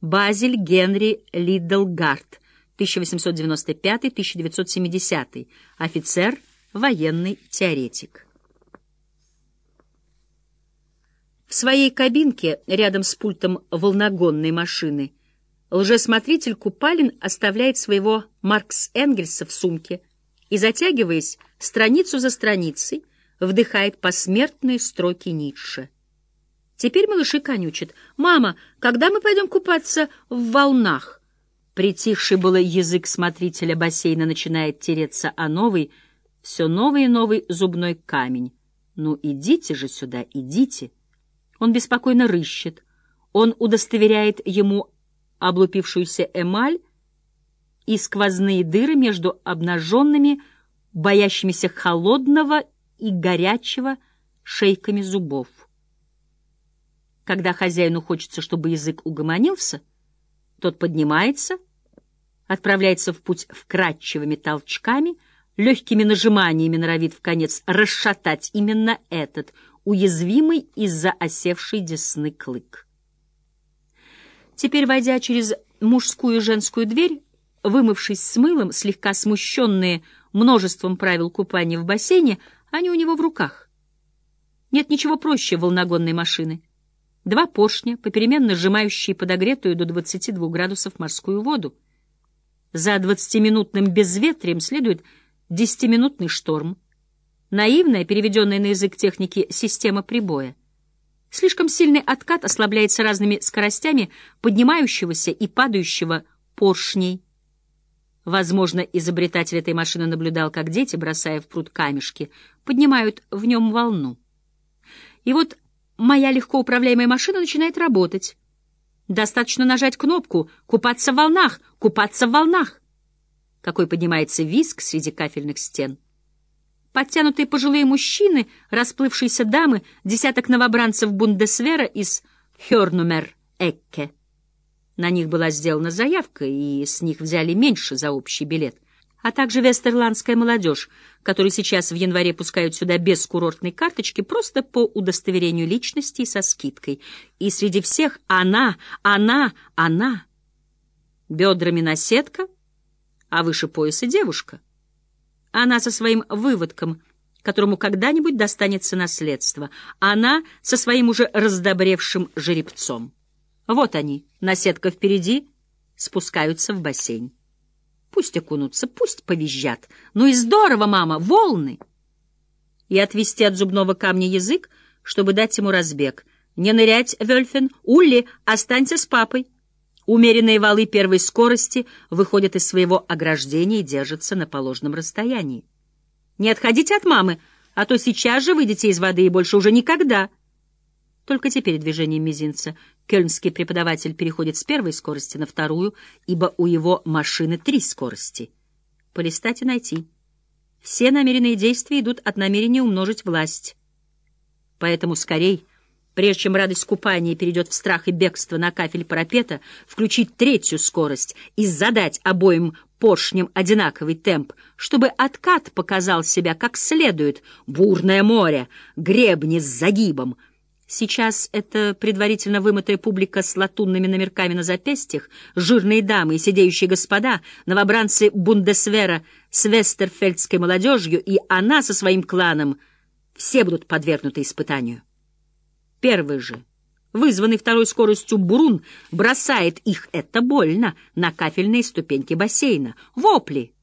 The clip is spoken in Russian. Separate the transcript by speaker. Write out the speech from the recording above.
Speaker 1: Базиль Генри Лиддлгард, 1895-1970, офицер, военный теоретик. В своей кабинке, рядом с пультом волногонной машины, лжесмотритель Купалин оставляет своего Маркс Энгельса в сумке и, затягиваясь страницу за страницей, вдыхает посмертные строки Ницше. Теперь малыши конючат. «Мама, когда мы пойдем купаться в волнах?» Притихший было язык смотрителя бассейна начинает тереться о новый, все новый и новый зубной камень. «Ну, идите же сюда, идите!» Он беспокойно рыщет. Он удостоверяет ему облупившуюся эмаль и сквозные дыры между обнаженными, боящимися холодного и горячего шейками зубов. Когда хозяину хочется, чтобы язык угомонился, тот поднимается, отправляется в путь вкрадчивыми толчками, легкими нажиманиями норовит в конец расшатать именно этот, уязвимый из-за осевшей десны клык. Теперь, войдя через мужскую и женскую дверь, вымывшись с мылом, слегка смущенные множеством правил купания в бассейне, они у него в руках. Нет ничего проще волногонной машины — два поршня, попеременно сжимающие подогретую до 22 градусов морскую воду. За 20-минутным безветрием следует 10-минутный шторм. Наивная, переведенная на язык техники, система прибоя. Слишком сильный откат ослабляется разными скоростями поднимающегося и падающего поршней. Возможно, изобретатель этой машины наблюдал, как дети, бросая в пруд камешки, поднимают в нем волну. И вот моя легко управляемая машина начинает работать. Достаточно нажать кнопку «Купаться в волнах! Купаться в волнах!» Какой поднимается виск среди кафельных стен. Подтянутые пожилые мужчины, расплывшиеся дамы, десяток новобранцев Бундесвера из Хёрнумер-Экке. На них была сделана заявка, и с них взяли меньше за общий билет — а также вестерландская молодежь, которую сейчас в январе пускают сюда без курортной карточки, просто по удостоверению личности со скидкой. И среди всех она, она, она. Бедрами наседка, а выше пояса девушка. Она со своим выводком, которому когда-нибудь достанется наследство. Она со своим уже раздобревшим жеребцом. Вот они, наседка впереди, спускаются в бассейн. Пусть окунутся, пусть повизжат. Ну и здорово, мама, волны! И отвести от зубного камня язык, чтобы дать ему разбег. Не нырять, Вельфен, Улли, останься с папой. Умеренные валы первой скорости выходят из своего ограждения и держатся на положенном расстоянии. Не отходите от мамы, а то сейчас же выйдете из воды и больше уже никогда. Только теперь движением мизинца Кёльнский преподаватель переходит с первой скорости на вторую, ибо у его машины три скорости. Полистать и найти. Все намеренные действия идут от намерения умножить власть. Поэтому скорей, прежде чем радость купания перейдет в страх и бегство на кафель парапета, включить третью скорость и задать обоим поршням одинаковый темп, чтобы откат показал себя как следует. Бурное море, гребни с загибом — Сейчас это предварительно вымытая публика с латунными номерками на запястьях, жирные дамы и сидеющие господа, новобранцы Бундесвера с вестерфельдской молодежью и она со своим кланом — все будут подвергнуты испытанию. Первый же, вызванный второй скоростью Бурун, бросает их, это больно, на кафельные ступеньки бассейна. Вопли!